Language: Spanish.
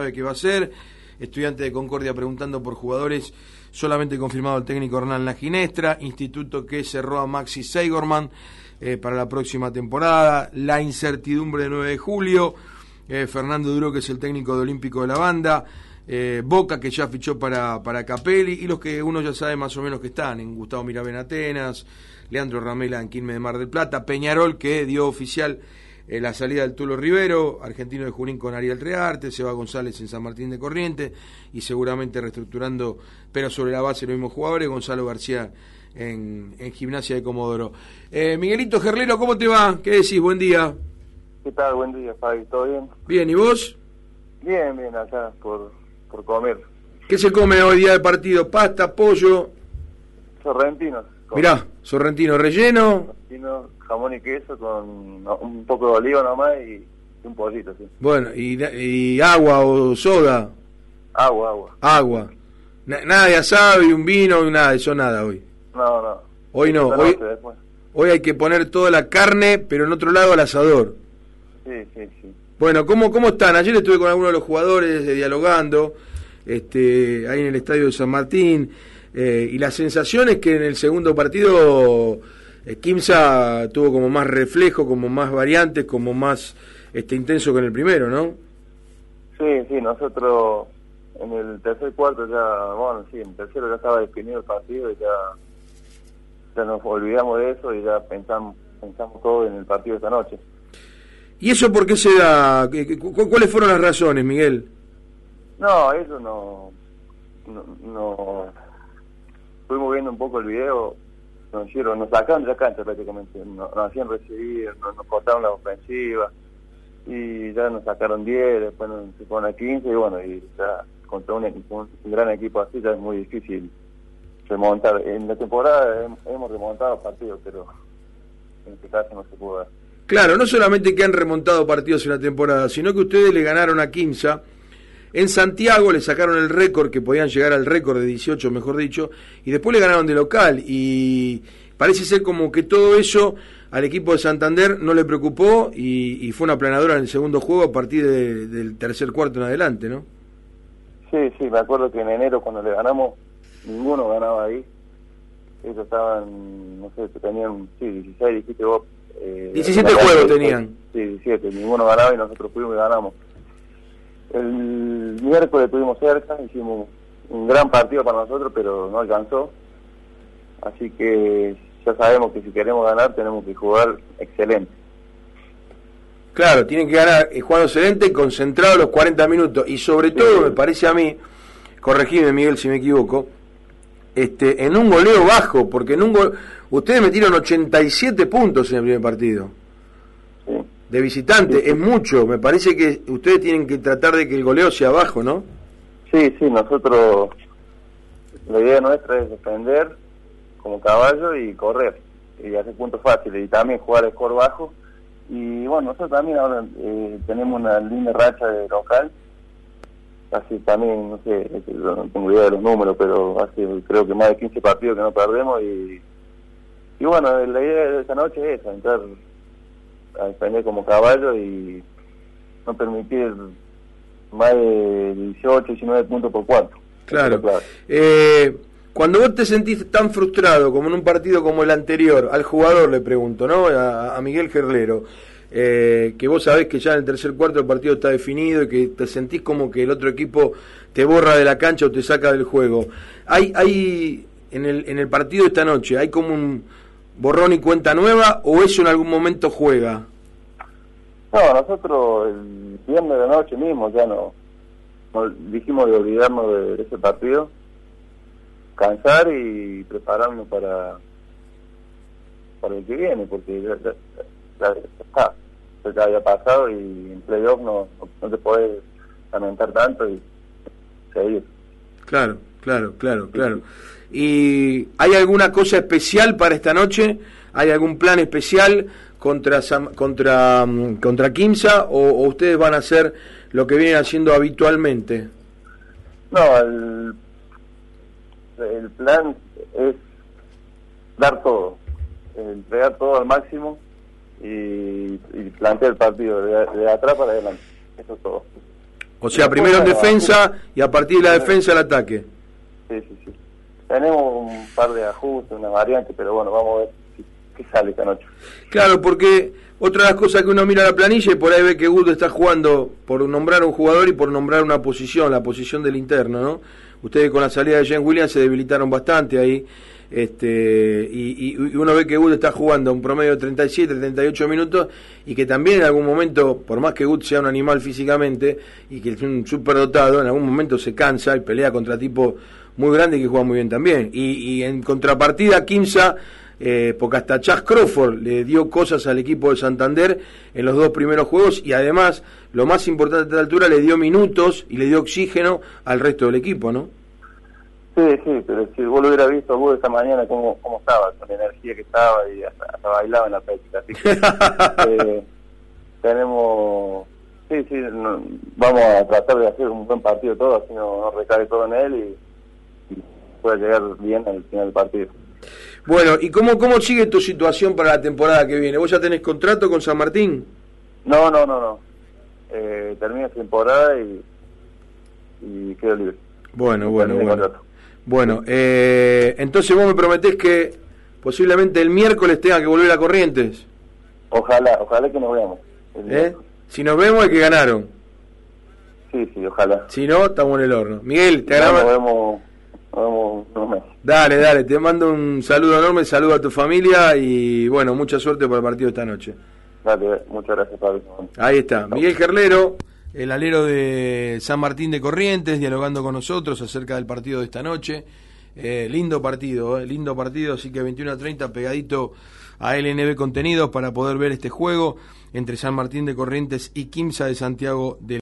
sabe qué va a ser. Estudiante de Concordia preguntando por jugadores. Solamente confirmado el técnico Hernán La Ginestra. Instituto que cerró a Maxi Seigorman eh, para la próxima temporada. La incertidumbre de 9 de julio. Eh, Fernando Duro, que es el técnico de Olímpico de la banda. Eh, Boca, que ya fichó para, para Capelli. Y los que uno ya sabe más o menos que están. En Gustavo Mirabén Atenas. Leandro Ramela en Quilme de Mar del Plata. Peñarol, que dio oficial eh, la salida del Tulo Rivero, argentino de Junín con Ariel Rearte, Seba González en San Martín de Corriente y seguramente reestructurando, pero sobre la base los mismos jugadores, Gonzalo García en, Gimnasia de Comodoro. Eh, Miguelito Gerlero, ¿cómo te va? ¿Qué decís? Buen día. ¿Qué tal? Buen día, Fabi. ¿Todo bien? Bien, ¿y vos? Bien, bien, acá por, por comer. ¿Qué se come hoy día de partido? ¿Pasta, pollo? Sorrentino. Mirá, sorrentino relleno. Sorrentino, jamón y queso con un poco de oliva nomás y, un poquito, sí. Bueno, ¿y, agua o soda? Agua, agua. Agua. nada de asado y un vino y nada, eso nada hoy. No, no. Hoy no, hoy, hoy hay que poner toda la carne, pero en otro lado al asador. Sí, sí, sí. Bueno, ¿cómo, cómo están? Ayer estuve con algunos de los jugadores eh, dialogando este, ahí en el estadio de San Martín. Eh, y la sensación es que en el segundo partido Kimsa tuvo como más reflejo, como más variantes, como más este intenso que en el primero, ¿no? Sí, sí, nosotros en el tercer cuarto ya, bueno, sí, en el tercero ya estaba definido el partido y ya, ya nos olvidamos de eso y ya pensamos, pensamos todo en el partido de esta noche. ¿Y eso por qué se da? ¿Cuáles fueron las razones, Miguel? No, eso no, no, no estuvimos viendo un poco el video, nos hicieron, nos sacaron de la cancha prácticamente, nos, hacían recibir, nos, cortaron la ofensiva y ya nos sacaron 10, después nos se fueron a 15 y bueno, y ya contra un, un, gran equipo así ya es muy difícil remontar. En la temporada hemos remontado partidos, pero en este caso no se pudo dar. Claro, no solamente que han remontado partidos en la temporada, sino que ustedes le ganaron a Quimsa en Santiago le sacaron el récord, que podían llegar al récord de 18, mejor dicho, y después le ganaron de local. Y parece ser como que todo eso al equipo de Santander no le preocupó y, fue una planadora en el segundo juego a partir del tercer cuarto en adelante, ¿no? Sí, sí, me acuerdo que en enero cuando le ganamos, ninguno ganaba ahí. Ellos estaban, no sé, tenían, sí, 16, dijiste vos. 17 eh, juegos tenían. Sí, 17, ninguno ganaba y nosotros fuimos y ganamos. El miércoles tuvimos cerca, hicimos un gran partido para nosotros, pero no alcanzó. Así que ya sabemos que si queremos ganar tenemos que jugar excelente. Claro, tienen que ganar eh, jugando excelente, concentrado los 40 minutos. Y sobre todo, me parece a mí, corregime Miguel si me equivoco, este, en un goleo bajo, porque en un gol, ustedes metieron 87 puntos en el primer partido de visitante, es mucho. Me parece que ustedes tienen que tratar de que el goleo sea bajo, ¿no? Sí, sí, nosotros, la idea nuestra es defender como caballo y correr, y hacer puntos fáciles, y también jugar el score bajo. Y bueno, nosotros también ahora eh, tenemos una linda racha de local, así también, no sé, no tengo idea de los números, pero hace creo que más de 15 partidos que no perdemos y, y bueno, la idea de esta noche es esa, entrar a defender como caballo y no permitir más de 18, 19 puntos por cuarto. Claro. Eh, cuando vos te sentís tan frustrado como en un partido como el anterior, al jugador le pregunto, ¿no? A, Miguel Gerlero, eh, que vos sabés que ya en el tercer cuarto el partido está definido y que te sentís como que el otro equipo te borra de la cancha o te saca del juego. Hay, hay en el, en el partido de esta noche, hay como un borrón y cuenta nueva o eso en algún momento juega? No, nosotros el viernes de la noche mismo ya no, dijimos de olvidarnos de, ese partido, cansar y prepararnos para para el que viene, porque ya, está, ya había pasado y en playoff no, no, te podés lamentar tanto y seguir. Claro, claro, claro, claro. ¿Y hay alguna cosa especial para esta noche? ¿Hay algún plan especial contra contra mm, contra Kimsa o, ustedes van a hacer lo que vienen haciendo habitualmente? No, el, el plan es dar todo, entregar todo al máximo y, plantear el partido de, de atrás para adelante. Eso es todo. O sea, primero en defensa y a partir de la defensa el ataque. Sí, sí, sí. Tenemos un par de ajustes, una variante, pero bueno, vamos a ver qué sale esta noche. Claro, porque otra de las cosas que uno mira la planilla y por ahí ve que Gudo está jugando por nombrar un jugador y por nombrar una posición, la posición del interno, ¿no? Ustedes con la salida de Jen Williams se debilitaron bastante ahí. Este, y, uno ve que Wood está jugando un promedio de 37, 38 minutos y que también en algún momento, por más que Wood sea un animal físicamente y que es un superdotado, en algún momento se cansa y pelea contra tipos muy grandes que juegan muy bien también. Y, en contrapartida, Kimsa, eh, porque hasta Chas Crawford le dio cosas al equipo de Santander en los dos primeros juegos y además, lo más importante a esta altura, le dio minutos y le dio oxígeno al resto del equipo, ¿no? Sí, sí, pero si vos lo hubieras visto vos esta mañana cómo, cómo estaba, con la energía que estaba y hasta, bailaba en la práctica. Así que eh, tenemos, sí, sí, vamos a tratar de hacer un buen partido todo, así no, no recae todo en él y, y pueda llegar bien al final del partido. Bueno, ¿y cómo, cómo sigue tu situación para la temporada que viene? ¿Vos ya tenés contrato con San Martín? No, no, no, no. Eh, termina temporada y, y quedo libre. Bueno, bueno, bueno. Bueno, eh, entonces vos me prometés que posiblemente el miércoles tenga que volver a Corrientes. Ojalá, ojalá que nos veamos. ¿Eh? Si nos vemos es que ganaron. Sí, sí, ojalá. Si no, estamos en el horno. Miguel, te agradezco. Nos vemos, nos vemos Dale, dale, te mando un saludo enorme, saludo a tu familia y bueno, mucha suerte para el partido esta noche. Dale, muchas gracias, Pablo. Ahí está, Miguel Gerlero el alero de San Martín de Corrientes, dialogando con nosotros acerca del partido de esta noche. Eh, lindo partido, eh, lindo partido, así que 21 a 30 pegadito a LNB Contenidos para poder ver este juego entre San Martín de Corrientes y Quimsa de Santiago de